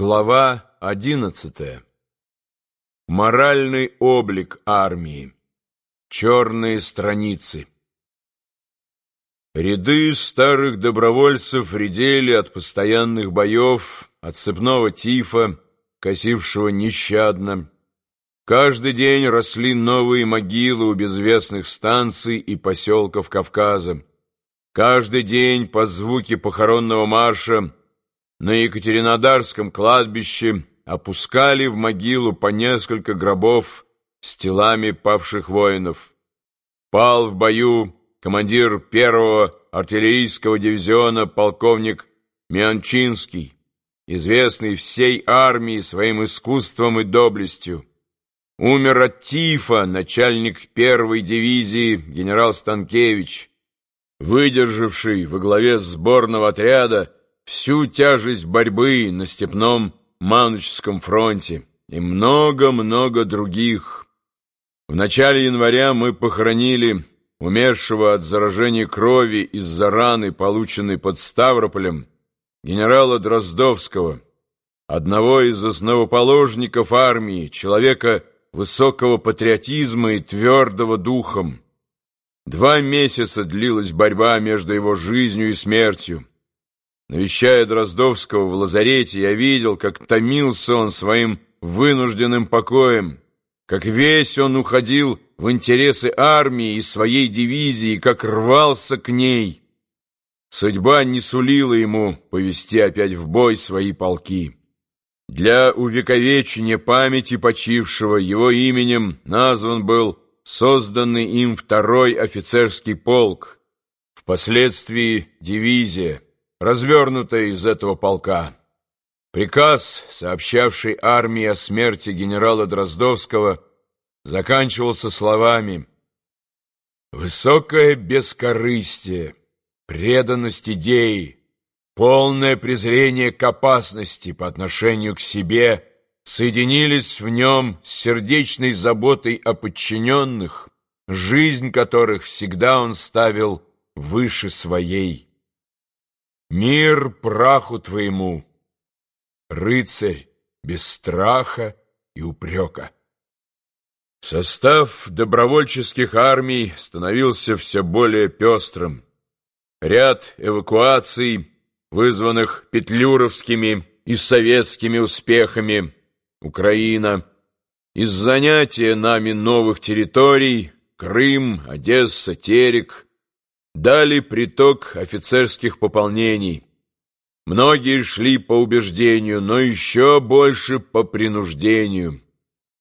Глава одиннадцатая. Моральный облик армии. Черные страницы. Ряды старых добровольцев редели от постоянных боев, от цепного тифа, косившего нещадно. Каждый день росли новые могилы у безвестных станций и поселков Кавказа. Каждый день по звуке похоронного марша на Екатеринодарском кладбище опускали в могилу по несколько гробов с телами павших воинов. Пал в бою командир первого артиллерийского дивизиона полковник Мианчинский, известный всей армии своим искусством и доблестью. Умер от тифа начальник первой дивизии генерал Станкевич, выдержавший во главе сборного отряда всю тяжесть борьбы на степном Манучском фронте и много-много других. В начале января мы похоронили умершего от заражения крови из-за раны, полученной под Ставрополем, генерала Дроздовского, одного из основоположников армии, человека высокого патриотизма и твердого духом. Два месяца длилась борьба между его жизнью и смертью. Навещая Дроздовского в лазарете, я видел, как томился он своим вынужденным покоем, как весь он уходил в интересы армии и своей дивизии, как рвался к ней. Судьба не сулила ему повести опять в бой свои полки. Для увековечения памяти почившего его именем назван был созданный им второй офицерский полк, впоследствии дивизия развернутая из этого полка. Приказ, сообщавший армии о смерти генерала Дроздовского, заканчивался словами «Высокое бескорыстие, преданность идеи, полное презрение к опасности по отношению к себе соединились в нем с сердечной заботой о подчиненных, жизнь которых всегда он ставил выше своей». Мир праху твоему, рыцарь без страха и упрека. Состав добровольческих армий становился все более пестрым. Ряд эвакуаций, вызванных петлюровскими и советскими успехами, Украина, из занятия нами новых территорий, Крым, Одесса, Терек – дали приток офицерских пополнений. Многие шли по убеждению, но еще больше по принуждению.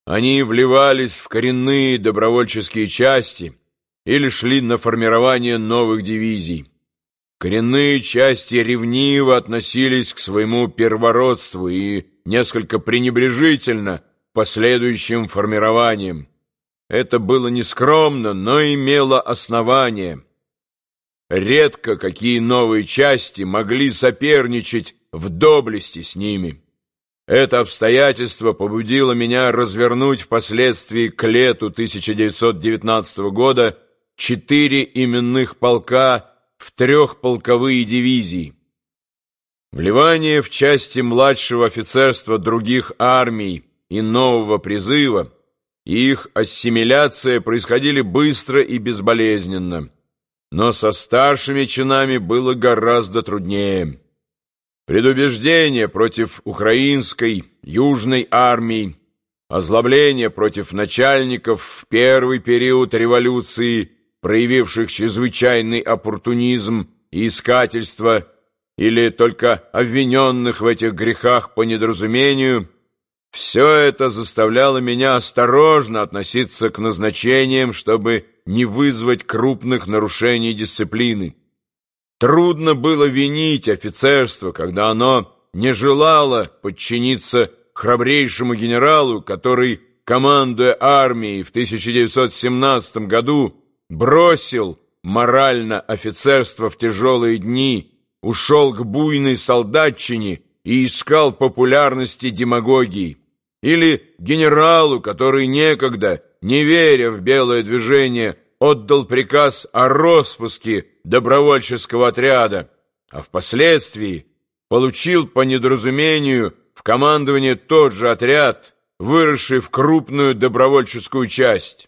Они вливались в коренные добровольческие части или шли на формирование новых дивизий. Коренные части ревниво относились к своему первородству и несколько пренебрежительно последующим формированиям. Это было нескромно, но имело основание – Редко какие новые части могли соперничать в доблести с ними. Это обстоятельство побудило меня развернуть впоследствии к лету 1919 года четыре именных полка в трехполковые дивизии. Вливание в части младшего офицерства других армий и нового призыва и их ассимиляция происходили быстро и безболезненно но со старшими чинами было гораздо труднее. Предубеждение против украинской, южной армии, озлобление против начальников в первый период революции, проявивших чрезвычайный оппортунизм и искательство, или только обвиненных в этих грехах по недоразумению, все это заставляло меня осторожно относиться к назначениям, чтобы не вызвать крупных нарушений дисциплины. Трудно было винить офицерство, когда оно не желало подчиниться храбрейшему генералу, который, командуя армией в 1917 году, бросил морально офицерство в тяжелые дни, ушел к буйной солдатчине и искал популярности демагогии. Или генералу, который некогда не веря в белое движение, отдал приказ о распуске добровольческого отряда, а впоследствии получил по недоразумению в командование тот же отряд, выросший в крупную добровольческую часть.